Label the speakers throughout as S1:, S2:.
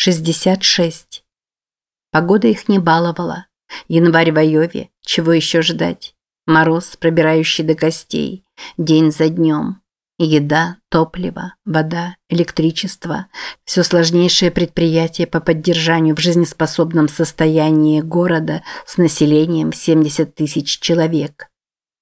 S1: 66. Погода их не баловала. Январь в Айове, чего еще ждать? Мороз, пробирающий до костей, день за днем. Еда, топливо, вода, электричество – все сложнейшее предприятие по поддержанию в жизнеспособном состоянии города с населением 70 тысяч человек.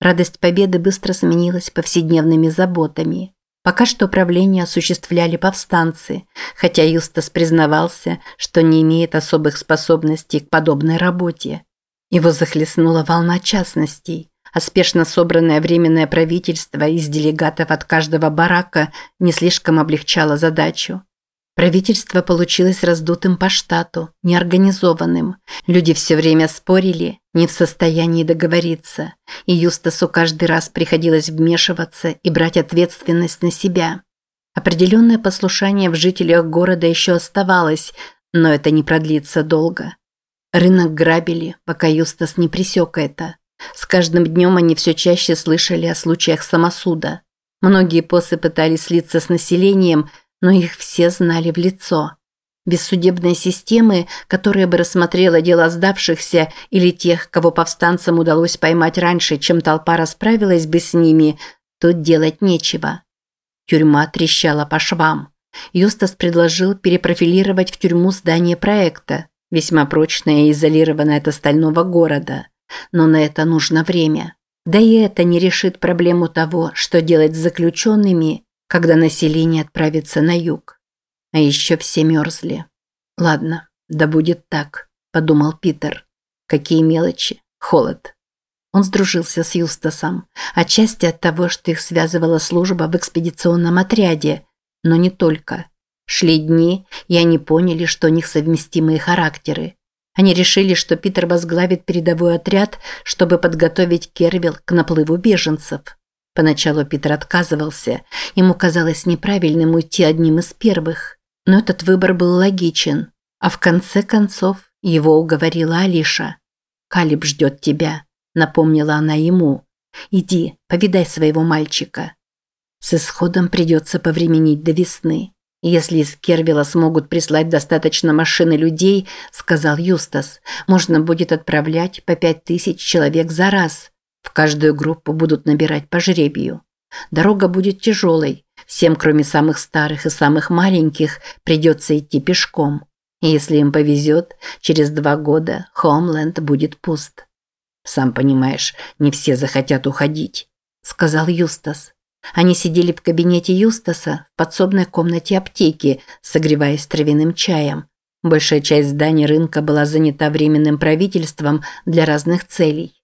S1: Радость победы быстро сменилась повседневными заботами. Пока что управление осуществляли повстанцы, хотя Юстас признавался, что не имеет особых способностей к подобной работе. Его захлестнула волна частностей, а спешно собранное временное правительство из делегатов от каждого барака не слишком облегчало задачу. Правительство получилось раздутым по штату, неорганизованным. Люди все время спорили, не в состоянии договориться, и Юстасу каждый раз приходилось вмешиваться и брать ответственность на себя. Определенное послушание в жителях города еще оставалось, но это не продлится долго. Рынок грабили, пока Юстас не пресек это. С каждым днем они все чаще слышали о случаях самосуда. Многие посы пытались слиться с населением – но их все знали в лицо. Без судебной системы, которая бы рассмотрела дела сдавшихся или тех, кого повстанцам удалось поймать раньше, чем толпа расправилась бы с ними, тут делать нечего. Тюрьма трещала по швам. Юстас предложил перепрофилировать в тюрьму здание проекта, весьма прочное и изолированное от остального города. Но на это нужно время. Да и это не решит проблему того, что делать с заключенными, когда население отправится на юг. А еще все мерзли. Ладно, да будет так, подумал Питер. Какие мелочи. Холод. Он сдружился с Юстасом, отчасти от того, что их связывала служба в экспедиционном отряде, но не только. Шли дни, и они поняли, что у них совместимые характеры. Они решили, что Питер возглавит передовой отряд, чтобы подготовить Кервилл к наплыву беженцев. Поначалу Питер отказывался, ему казалось неправильным уйти одним из первых. Но этот выбор был логичен, а в конце концов его уговорила Алиша. «Калиб ждет тебя», – напомнила она ему. «Иди, повидай своего мальчика». С исходом придется повременить до весны. «Если из Кервила смогут прислать достаточно машин и людей, – сказал Юстас, – можно будет отправлять по пять тысяч человек за раз. В каждую группу будут набирать по жребию. Дорога будет тяжелой. Всем, кроме самых старых и самых маленьких, придется идти пешком. И если им повезет, через два года Хомленд будет пуст. «Сам понимаешь, не все захотят уходить», – сказал Юстас. Они сидели в кабинете Юстаса в подсобной комнате аптеки, согреваясь травяным чаем. Большая часть здания рынка была занята временным правительством для разных целей.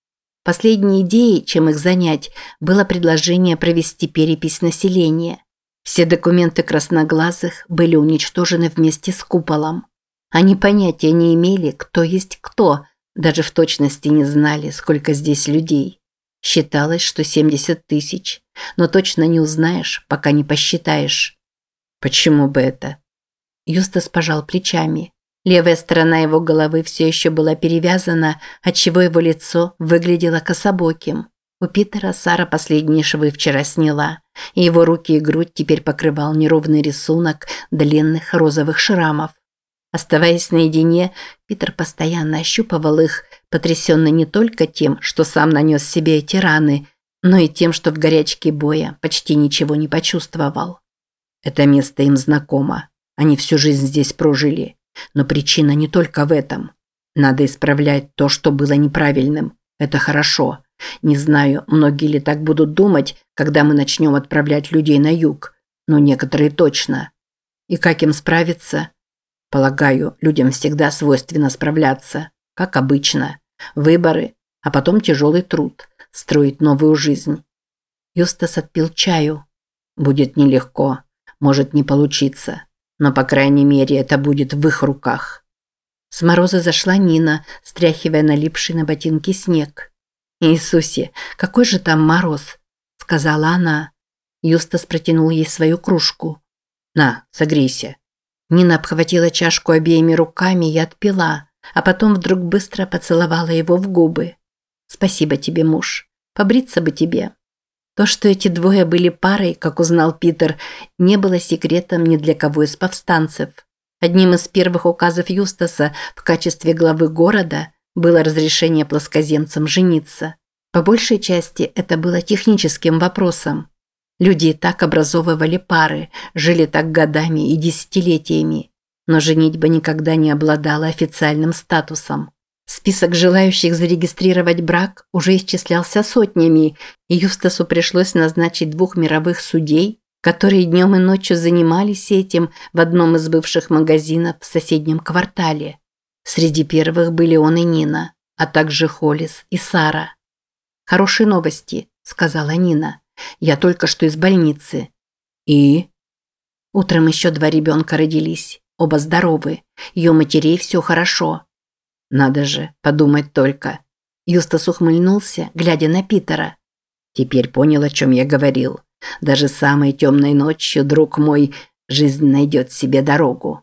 S1: Последней идеей, чем их занять, было предложение провести перепись населения. Все документы красноглазых были уничтожены вместе с куполом. Они понятия не имели, кто есть кто, даже в точности не знали, сколько здесь людей. Считалось, что 70 тысяч, но точно не узнаешь, пока не посчитаешь. Почему бы это? Юстас пожал плечами. Левая сторона его головы все еще была перевязана, отчего его лицо выглядело кособоким. У Питера Сара последние швы вчера сняла, и его руки и грудь теперь покрывал неровный рисунок длинных розовых шрамов. Оставаясь наедине, Питер постоянно ощупывал их, потрясенный не только тем, что сам нанес себе эти раны, но и тем, что в горячке боя почти ничего не почувствовал. Это место им знакомо. Они всю жизнь здесь прожили. Но причина не только в этом. Надо исправлять то, что было неправильным. Это хорошо. Не знаю, многие ли так будут думать, когда мы начнем отправлять людей на юг, но некоторые точно. И как им справиться? Полагаю, людям всегда свойственно справляться, как обычно. Выборы, а потом тяжелый труд, строить новую жизнь. Юстас отпил чаю. Будет нелегко, может не получиться но, по крайней мере, это будет в их руках. С мороза зашла Нина, стряхивая налипший на ботинки снег. «Иисусе, какой же там мороз!» – сказала она. Юстас протянул ей свою кружку. «На, согрейся». Нина обхватила чашку обеими руками и отпила, а потом вдруг быстро поцеловала его в губы. «Спасибо тебе, муж. Побриться бы тебе. То, что эти двое были парой, как узнал Питер, не было секретом ни для кого из повстанцев. Одним из первых указов Юстаса в качестве главы города было разрешение плоскоземцам жениться. По большей части это было техническим вопросом. Люди и так образовывали пары, жили так годами и десятилетиями. Но женитьба никогда не обладала официальным статусом. Список желающих зарегистрировать брак уже исчислялся сотнями, и Юстасу пришлось назначить двух мировых судей которые днем и ночью занимались этим в одном из бывших магазинов в соседнем квартале. Среди первых были он и Нина, а также Холис и Сара. «Хорошие новости», – сказала Нина. «Я только что из больницы». «И?» Утром еще два ребенка родились, оба здоровы. Ее матерей все хорошо. Надо же, подумать только. Юстас ухмыльнулся, глядя на Питера. Теперь понял, о чем я говорил. Даже самой темной ночью, друг мой, жизнь найдет себе дорогу.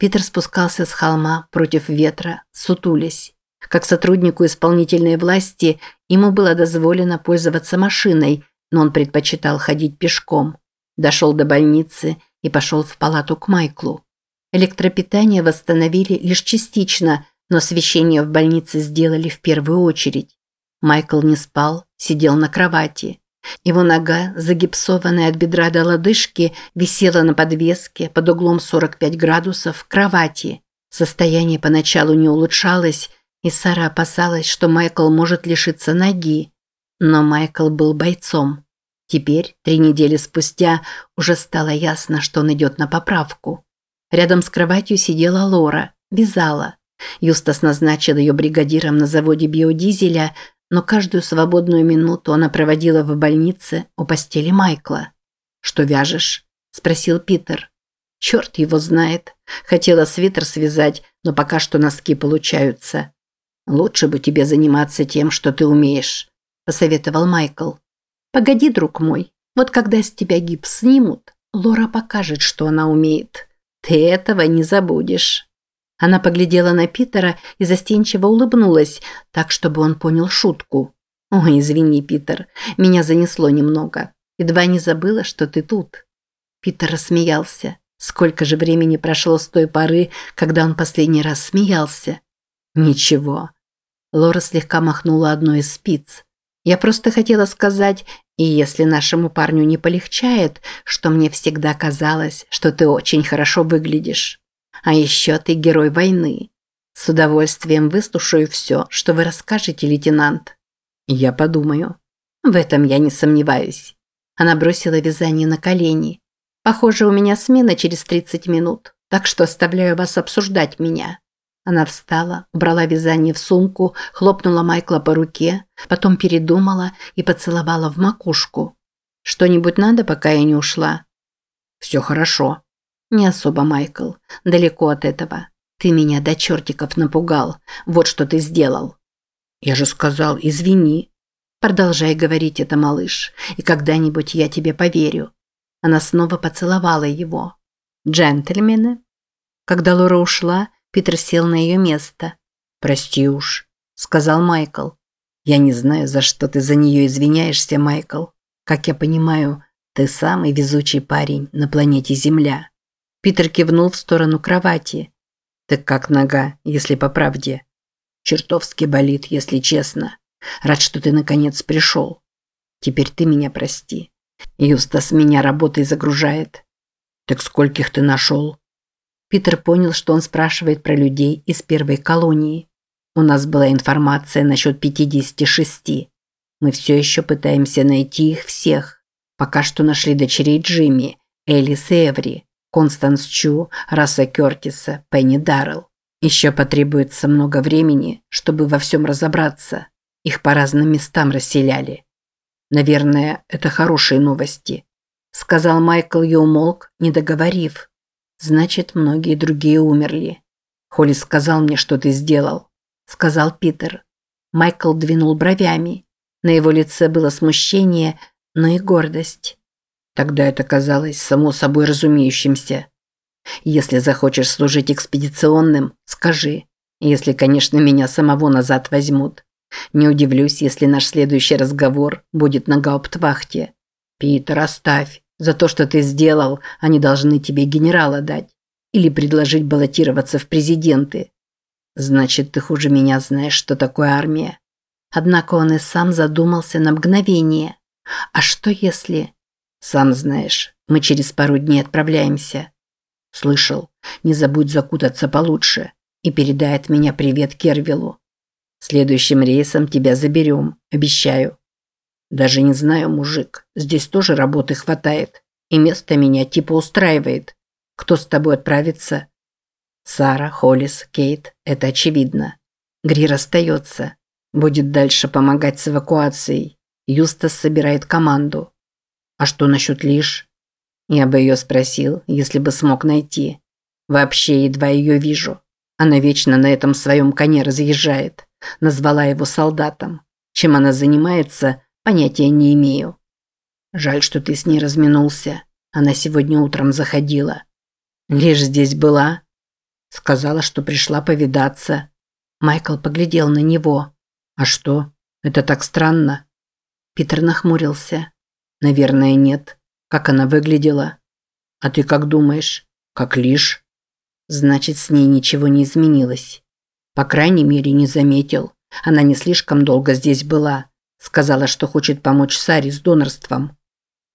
S1: Питер спускался с холма против ветра, сутулясь. Как сотруднику исполнительной власти ему было дозволено пользоваться машиной, но он предпочитал ходить пешком. Дошел до больницы и пошел в палату к Майклу. Электропитание восстановили лишь частично, но освещение в больнице сделали в первую очередь. Майкл не спал, сидел на кровати. Его нога, загипсованная от бедра до лодыжки, висела на подвеске под углом 45 градусов кровати. Состояние поначалу не улучшалось, и Сара опасалась, что Майкл может лишиться ноги. Но Майкл был бойцом. Теперь, три недели спустя, уже стало ясно, что он идет на поправку. Рядом с кроватью сидела Лора, вязала. Юстас назначил ее бригадиром на заводе биодизеля, но каждую свободную минуту она проводила в больнице у постели Майкла. «Что вяжешь?» – спросил Питер. «Черт его знает. Хотела свитер связать, но пока что носки получаются. Лучше бы тебе заниматься тем, что ты умеешь», – посоветовал Майкл. «Погоди, друг мой, вот когда с тебя гипс снимут, Лора покажет, что она умеет. Ты этого не забудешь». Она поглядела на Питера и застенчиво улыбнулась, так, чтобы он понял шутку. «Ой, извини, Питер, меня занесло немного. Едва не забыла, что ты тут». Питер рассмеялся. Сколько же времени прошло с той поры, когда он последний раз смеялся? Ничего. Лора слегка махнула одной из спиц. Я просто хотела сказать, и если нашему парню не полегчает, что мне всегда казалось, что ты очень хорошо выглядишь. А еще ты герой войны. С удовольствием выслушаю все, что вы расскажете, лейтенант. Я подумаю. В этом я не сомневаюсь. Она бросила вязание на колени. Похоже, у меня смена через 30 минут, так что оставляю вас обсуждать меня. Она встала, убрала вязание в сумку, хлопнула Майкла по руке, потом передумала и поцеловала в макушку. Что-нибудь надо, пока я не ушла? Все хорошо. Не особо, Майкл. Далеко от этого. Ты меня до чертиков напугал. Вот что ты сделал. Я же сказал, извини. Продолжай говорить это, малыш, и когда-нибудь я тебе поверю. Она снова поцеловала его. Джентльмены. Когда Лора ушла, Питер сел на ее место. Прости уж, сказал Майкл. Я не знаю, за что ты за нее извиняешься, Майкл. Как я понимаю, ты самый везучий парень на планете Земля. Питер кивнул в сторону кровати. «Так как нога, если по правде?» «Чертовски болит, если честно. Рад, что ты наконец пришел. Теперь ты меня прости. Юстас меня работой загружает». «Так скольких ты нашел?» Питер понял, что он спрашивает про людей из первой колонии. «У нас была информация насчет 56. Мы все еще пытаемся найти их всех. Пока что нашли дочерей Джимми, Элис и Эври. Констанс Чу, Расса Кертиса, Пенни Даррелл. Еще потребуется много времени, чтобы во всем разобраться. Их по разным местам расселяли. Наверное, это хорошие новости. Сказал Майкл и умолк, не договорив. Значит, многие другие умерли. Холли сказал мне, что ты сделал. Сказал Питер. Майкл двинул бровями. На его лице было смущение, но и гордость. Тогда это казалось само собой разумеющимся. Если захочешь служить экспедиционным, скажи. Если, конечно, меня самого назад возьмут. Не удивлюсь, если наш следующий разговор будет на гауптвахте. Питер, оставь. За то, что ты сделал, они должны тебе генерала дать. или предложить баллотироваться в президенты. Значит, ты хуже меня знаешь, что такое армия. Однако он и сам задумался на мгновение. А что если... Сам знаешь, мы через пару дней отправляемся. Слышал, не забудь закутаться получше и передай от меня привет Кервилу. Следующим рейсом тебя заберем, обещаю. Даже не знаю, мужик, здесь тоже работы хватает. И место меня типа устраивает. Кто с тобой отправится? Сара, Холлис, Кейт, это очевидно. Грир остается. Будет дальше помогать с эвакуацией. Юстас собирает команду. А что насчет Лиш? Я бы ее спросил, если бы смог найти. Вообще едва ее вижу. Она вечно на этом своем коне разъезжает. Назвала его солдатом. Чем она занимается, понятия не имею. Жаль, что ты с ней разминулся. Она сегодня утром заходила. Лишь здесь была. Сказала, что пришла повидаться. Майкл поглядел на него. А что? Это так странно. Питер нахмурился. Наверное, нет. Как она выглядела? А ты как думаешь? Как лишь? Значит, с ней ничего не изменилось. По крайней мере, не заметил. Она не слишком долго здесь была. Сказала, что хочет помочь Саре с донорством.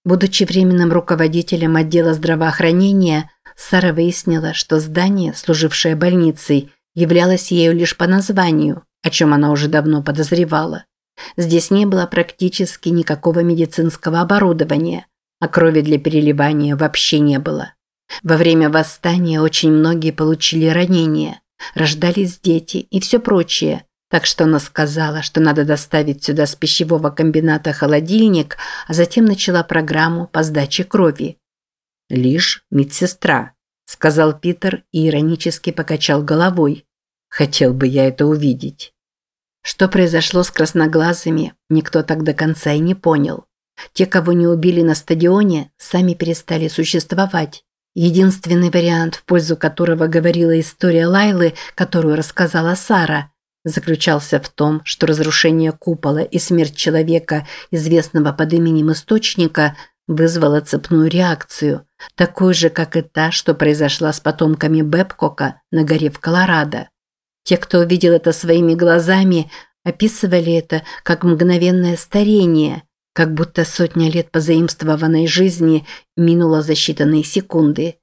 S1: Будучи временным руководителем отдела здравоохранения, Сара выяснила, что здание, служившее больницей, являлось ею лишь по названию, о чем она уже давно подозревала. Здесь не было практически никакого медицинского оборудования, а крови для переливания вообще не было. Во время восстания очень многие получили ранения, рождались дети и все прочее, так что она сказала, что надо доставить сюда с пищевого комбината холодильник, а затем начала программу по сдаче крови. «Лишь медсестра», – сказал Питер и иронически покачал головой. «Хотел бы я это увидеть». Что произошло с красноглазыми, никто так до конца и не понял. Те, кого не убили на стадионе, сами перестали существовать. Единственный вариант, в пользу которого говорила история Лайлы, которую рассказала Сара – заключался в том, что разрушение купола и смерть человека, известного под именем Источника, вызвало цепную реакцию, такую же, как и та, что произошла с потомками Бэбкока на горе в Колорадо. Те, кто увидел это своими глазами, описывали это как мгновенное старение, как будто сотня лет позаимствованной жизни минула за считанные секунды.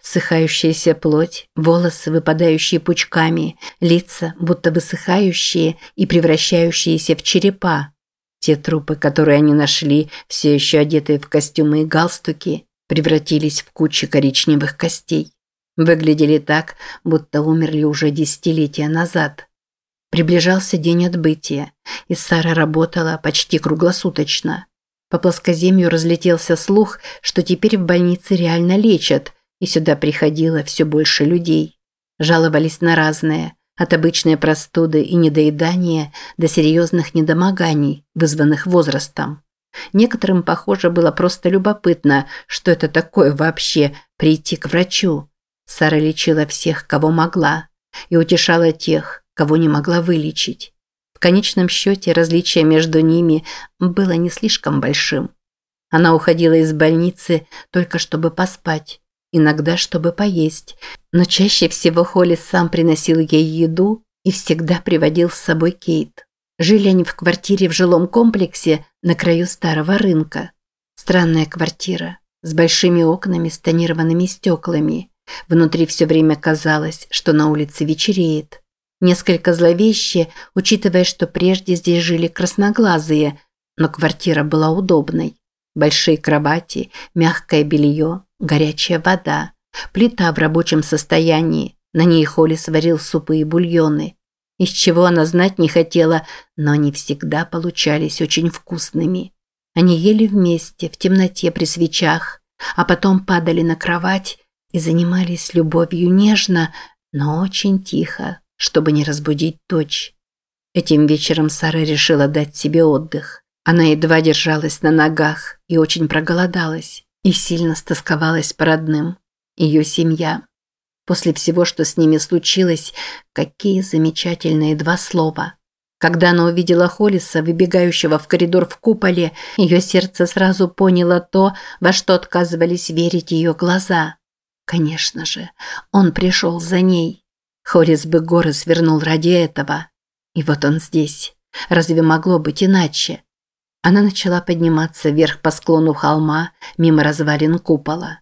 S1: Сыхающаяся плоть, волосы, выпадающие пучками, лица, будто высыхающие и превращающиеся в черепа. Те трупы, которые они нашли, все еще одетые в костюмы и галстуки, превратились в кучи коричневых костей. Выглядели так, будто умерли уже десятилетия назад. Приближался день отбытия, и Сара работала почти круглосуточно. По плоскоземью разлетелся слух, что теперь в больнице реально лечат – и сюда приходило все больше людей. Жаловались на разное, от обычной простуды и недоедания до серьезных недомоганий, вызванных возрастом. Некоторым, похоже, было просто любопытно, что это такое вообще прийти к врачу. Сара лечила всех, кого могла, и утешала тех, кого не могла вылечить. В конечном счете различие между ними было не слишком большим. Она уходила из больницы только чтобы поспать, иногда чтобы поесть, но чаще всего Холли сам приносил ей еду и всегда приводил с собой Кейт. Жили они в квартире в жилом комплексе на краю старого рынка. Странная квартира с большими окнами с тонированными стеклами. Внутри все время казалось, что на улице вечереет. Несколько зловеще, учитывая, что прежде здесь жили красноглазые, но квартира была удобной. Большие кровати, мягкое белье, горячая вода, плита в рабочем состоянии. На ней Холли сварил супы и бульоны. Из чего она знать не хотела, но они всегда получались очень вкусными. Они ели вместе, в темноте при свечах, а потом падали на кровать и занимались любовью нежно, но очень тихо, чтобы не разбудить дочь. Этим вечером Сара решила дать себе отдых. Она едва держалась на ногах и очень проголодалась и сильно стосковалась по родным. Ее семья. После всего, что с ними случилось, какие замечательные два слова. Когда она увидела Холлиса, выбегающего в коридор в куполе, ее сердце сразу поняло то, во что отказывались верить ее глаза. Конечно же, он пришел за ней. Хорис бы горы свернул ради этого. И вот он здесь. Разве могло быть иначе? Она начала подниматься вверх по склону холма, мимо развалин купола.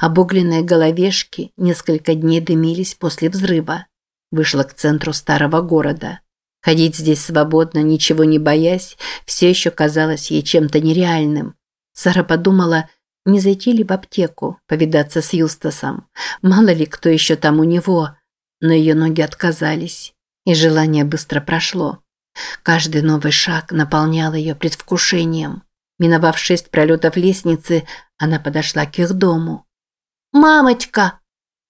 S1: Обугленные головешки несколько дней дымились после взрыва. Вышла к центру старого города. Ходить здесь свободно, ничего не боясь, все еще казалось ей чем-то нереальным. Сара подумала, не зайти ли в аптеку, повидаться с Юстасом. Мало ли, кто еще там у него. Но ее ноги отказались, и желание быстро прошло. Каждый новый шаг наполнял ее предвкушением. Миновав шесть пролетов лестницы, она подошла к их дому. «Мамочка!»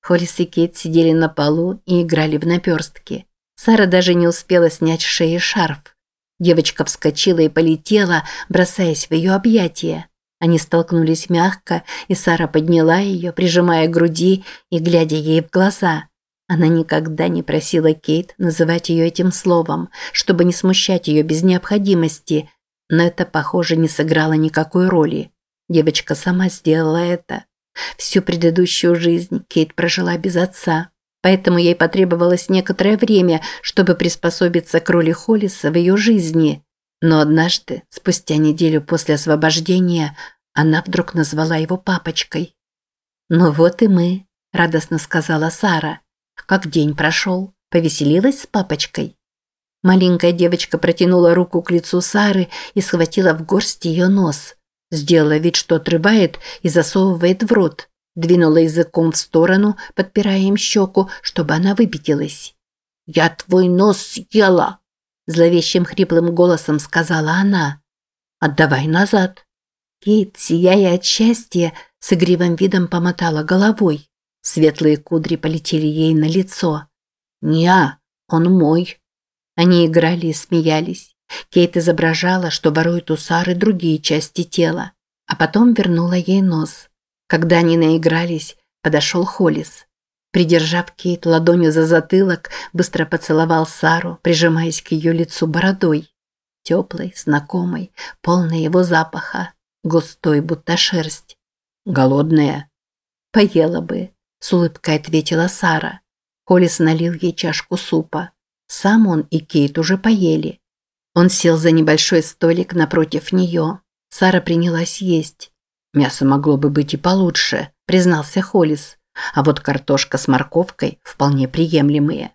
S1: Холлис и Кейт сидели на полу и играли в наперстки. Сара даже не успела снять с шеи шарф. Девочка вскочила и полетела, бросаясь в ее объятия. Они столкнулись мягко, и Сара подняла ее, прижимая к груди и глядя ей в глаза. Она никогда не просила Кейт называть ее этим словом, чтобы не смущать ее без необходимости, но это, похоже, не сыграло никакой роли. Девочка сама сделала это. Всю предыдущую жизнь Кейт прожила без отца, поэтому ей потребовалось некоторое время, чтобы приспособиться к роли Холлиса в ее жизни. Но однажды, спустя неделю после освобождения, она вдруг назвала его папочкой. «Ну вот и мы», – радостно сказала Сара. «Как день прошел? Повеселилась с папочкой?» Маленькая девочка протянула руку к лицу Сары и схватила в горсть ее нос. Сделала вид, что отрывает и засовывает в рот. Двинула языком в сторону, подпирая им щеку, чтобы она выпятилась. «Я твой нос съела!» Зловещим хриплым голосом сказала она. «Отдавай назад!» Кейт, сияя от счастья, с игривым видом помотала головой. Светлые кудри полетели ей на лицо. «Неа, он мой!» Они играли и смеялись. Кейт изображала, что ворует у Сары другие части тела, а потом вернула ей нос. Когда они наигрались, подошел Холлис. Придержав Кейт ладонью за затылок, быстро поцеловал Сару, прижимаясь к ее лицу бородой. Теплой, знакомой, полной его запаха, густой, будто шерсть. «Голодная?» «Поела бы», – с улыбкой ответила Сара. Холлис налил ей чашку супа. Сам он и Кейт уже поели. Он сел за небольшой столик напротив нее. Сара принялась есть. «Мясо могло бы быть и получше», – признался Холлис. «А вот картошка с морковкой вполне приемлемые».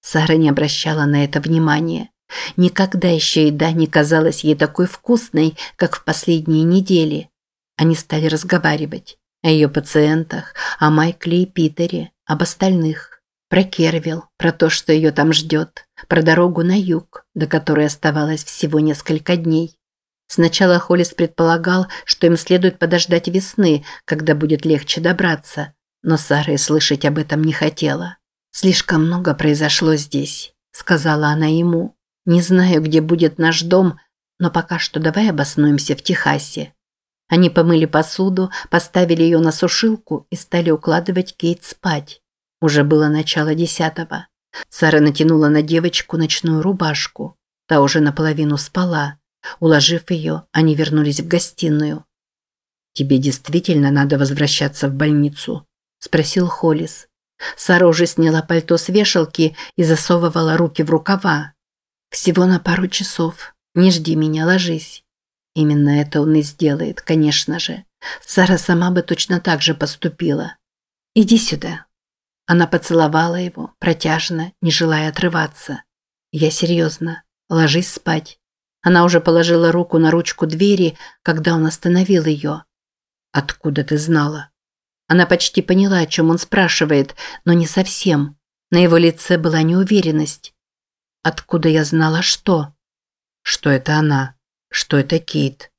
S1: Сара не обращала на это внимания. Никогда еще еда не казалась ей такой вкусной, как в последние недели. Они стали разговаривать о ее пациентах, о Майкле и Питере, об остальных. Про Кервилл, про то, что ее там ждет, про дорогу на юг, до которой оставалось всего несколько дней. Сначала Холлис предполагал, что им следует подождать весны, когда будет легче добраться, но Сара и слышать об этом не хотела. «Слишком много произошло здесь», – сказала она ему. «Не знаю, где будет наш дом, но пока что давай обоснуемся в Техасе». Они помыли посуду, поставили ее на сушилку и стали укладывать Кейт спать. Уже было начало десятого. Сара натянула на девочку ночную рубашку. Та уже наполовину спала. Уложив ее, они вернулись в гостиную. «Тебе действительно надо возвращаться в больницу?» – спросил Холлис. Сара уже сняла пальто с вешалки и засовывала руки в рукава. «Всего на пару часов. Не жди меня, ложись». Именно это он и сделает, конечно же. Сара сама бы точно так же поступила. «Иди сюда», она поцеловала его, протяжно, не желая отрываться. «Я серьезно. Ложись спать». Она уже положила руку на ручку двери, когда он остановил ее. «Откуда ты знала?» Она почти поняла, о чем он спрашивает, но не совсем. На его лице была неуверенность. «Откуда я знала что?» «Что это она? Что это Кейт?»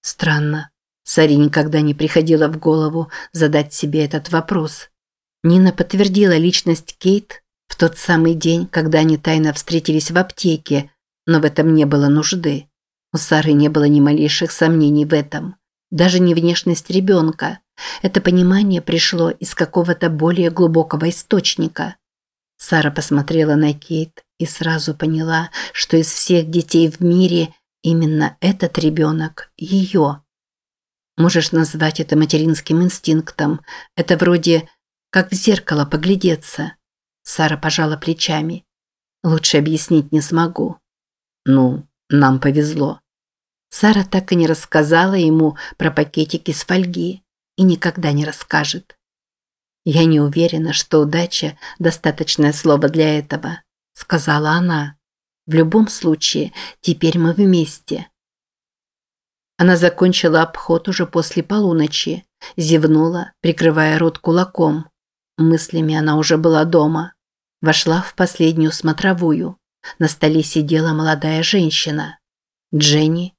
S1: Странно. Саре никогда не приходило в голову задать себе этот вопрос. Нина подтвердила личность Кейт в тот самый день, когда они тайно встретились в аптеке, но в этом не было нужды. У Сары не было ни малейших сомнений в этом. Даже не внешность ребенка. Это понимание пришло из какого-то более глубокого источника. Сара посмотрела на Кейт и сразу поняла, что из всех детей в мире именно этот ребенок – ее. Можешь назвать это материнским инстинктом. Это вроде как в зеркало поглядеться. Сара пожала плечами. Лучше объяснить не смогу. Ну, нам повезло. Сара так и не рассказала ему про пакетики с фольги и никогда не расскажет. Я не уверена, что удача – достаточное слово для этого, сказала она. В любом случае, теперь мы вместе. Она закончила обход уже после полуночи, зевнула, прикрывая рот кулаком. Мыслями она уже была дома. Вошла в последнюю смотровую. На столе сидела молодая женщина. Дженни.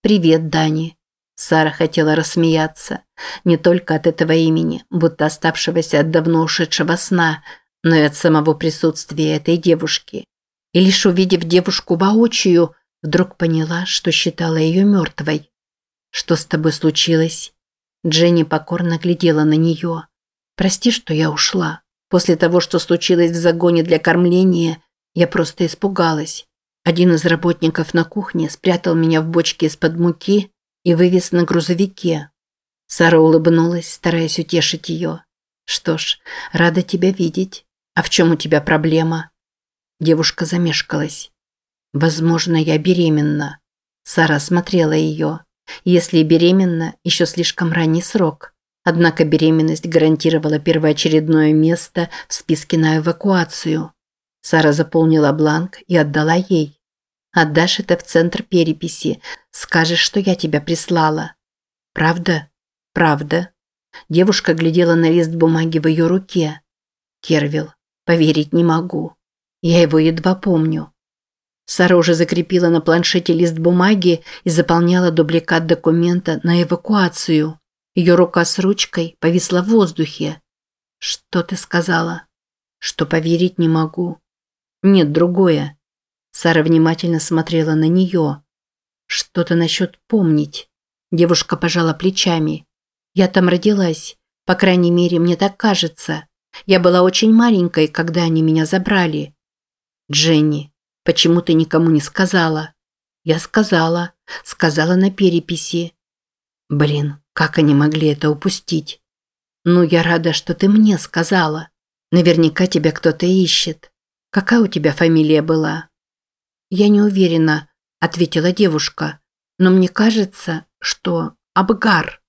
S1: «Привет, Дани». Сара хотела рассмеяться. Не только от этого имени, будто оставшегося от давно ушедшего сна, но и от самого присутствия этой девушки. И лишь увидев девушку воочию, вдруг поняла, что считала ее мертвой. «Что с тобой случилось?» Дженни покорно глядела на нее. «Прости, что я ушла. После того, что случилось в загоне для кормления, я просто испугалась. Один из работников на кухне спрятал меня в бочке из-под муки и вывез на грузовике». Сара улыбнулась, стараясь утешить ее. «Что ж, рада тебя видеть. А в чем у тебя проблема?» Девушка замешкалась. «Возможно, я беременна». Сара смотрела ее. Если беременна, еще слишком ранний срок. Однако беременность гарантировала первоочередное место в списке на эвакуацию. Сара заполнила бланк и отдала ей. «Отдашь это в центр переписи. Скажешь, что я тебя прислала». «Правда?» «Правда». Девушка глядела на лист бумаги в ее руке. «Кервилл, поверить не могу. Я его едва помню. Сара уже закрепила на планшете лист бумаги и заполняла дубликат документа на эвакуацию. Ее рука с ручкой повисла в воздухе. «Что ты сказала?» «Что поверить не могу». «Нет, другое». Сара внимательно смотрела на нее. «Что-то насчет помнить». Девушка пожала плечами. «Я там родилась. По крайней мере, мне так кажется. Я была очень маленькой, когда они меня забрали». «Дженни, Почему ты никому не сказала? Я сказала. Сказала на переписи. Блин, как они могли это упустить? Ну, я рада, что ты мне сказала. Наверняка тебя кто-то ищет. Какая у тебя фамилия была? Я не уверена, ответила девушка. Но мне кажется, что Абгар.